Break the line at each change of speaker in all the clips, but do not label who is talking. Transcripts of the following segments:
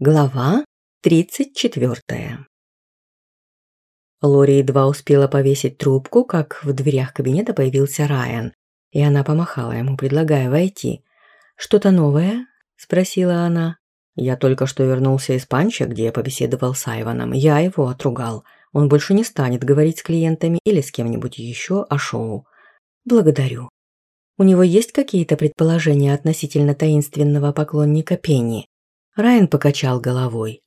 Глава 34. Лори едва успела повесить трубку, как в дверях кабинета появился Райан, и она помахала ему, предлагая войти. «Что-то новое?» – спросила она. «Я только что вернулся из панча, где я побеседовал с Айваном. Я его отругал. Он больше не станет говорить с клиентами или с кем-нибудь еще о шоу. Благодарю. У него есть какие-то предположения относительно таинственного поклонника Пенни?» Райан покачал головой.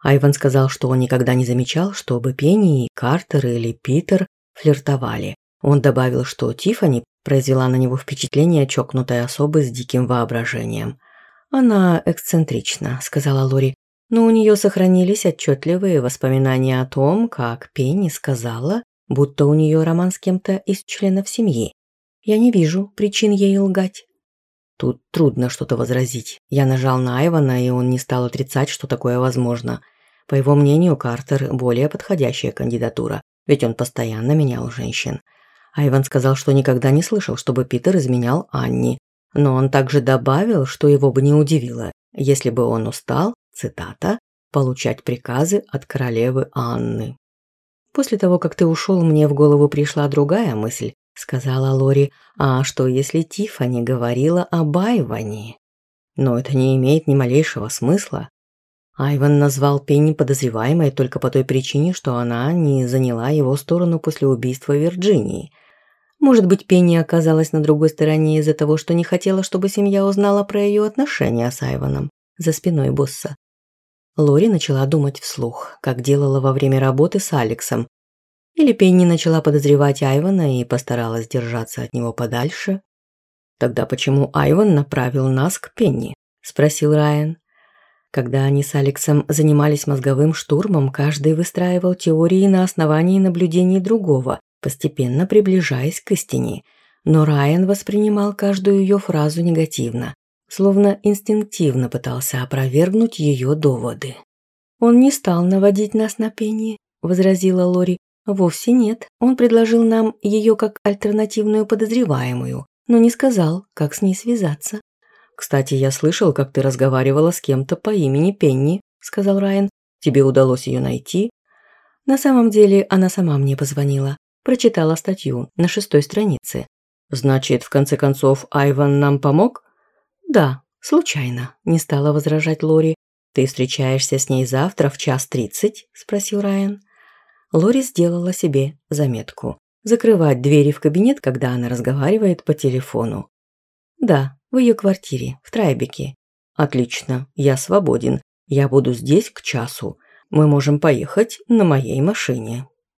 Айван сказал, что он никогда не замечал, чтобы Пенни, Картер или Питер флиртовали. Он добавил, что Тифани произвела на него впечатление чокнутой особы с диким воображением. «Она эксцентрична», – сказала Лори, но у нее сохранились отчетливые воспоминания о том, как Пенни сказала, будто у нее роман с кем-то из членов семьи. Я не вижу причин ей лгать. Тут трудно что-то возразить. Я нажал на Айвана, и он не стал отрицать, что такое возможно. По его мнению, Картер – более подходящая кандидатура, ведь он постоянно менял женщин. Айван сказал, что никогда не слышал, чтобы Питер изменял Анни. Но он также добавил, что его бы не удивило, если бы он устал, цитата, «получать приказы от королевы Анны». После того, как ты ушел, мне в голову пришла другая мысль, сказала Лори. «А что, если Тифани говорила об Айване?» «Но это не имеет ни малейшего смысла. Айван назвал Пенни подозреваемой только по той причине, что она не заняла его сторону после убийства Вирджинии. Может быть, Пенни оказалась на другой стороне из-за того, что не хотела, чтобы семья узнала про ее отношения с Айваном за спиной босса. Лори начала думать вслух, как делала во время работы с Алексом, или Пенни начала подозревать Айвана и постаралась держаться от него подальше. «Тогда почему Айван направил нас к Пенни?» – спросил Райан. Когда они с Алексом занимались мозговым штурмом, каждый выстраивал теории на основании наблюдений другого, постепенно приближаясь к истине. Но Райан воспринимал каждую ее фразу негативно, словно инстинктивно пытался опровергнуть ее доводы. «Он не стал наводить нас на пение», – возразила Лори, Вовсе нет. Он предложил нам ее как альтернативную подозреваемую, но не сказал, как с ней связаться. «Кстати, я слышал, как ты разговаривала с кем-то по имени Пенни», – сказал Райан. «Тебе удалось ее найти?» На самом деле она сама мне позвонила. Прочитала статью на шестой странице. «Значит, в конце концов, Айван нам помог?» «Да, случайно», – не стала возражать Лори. «Ты встречаешься с ней завтра в час тридцать?» – спросил Райан. Лори сделала себе заметку. Закрывать двери в кабинет, когда она разговаривает по телефону. Да, в ее квартире, в Трайбеке. Отлично, я свободен. Я буду здесь к часу. Мы можем поехать на моей машине.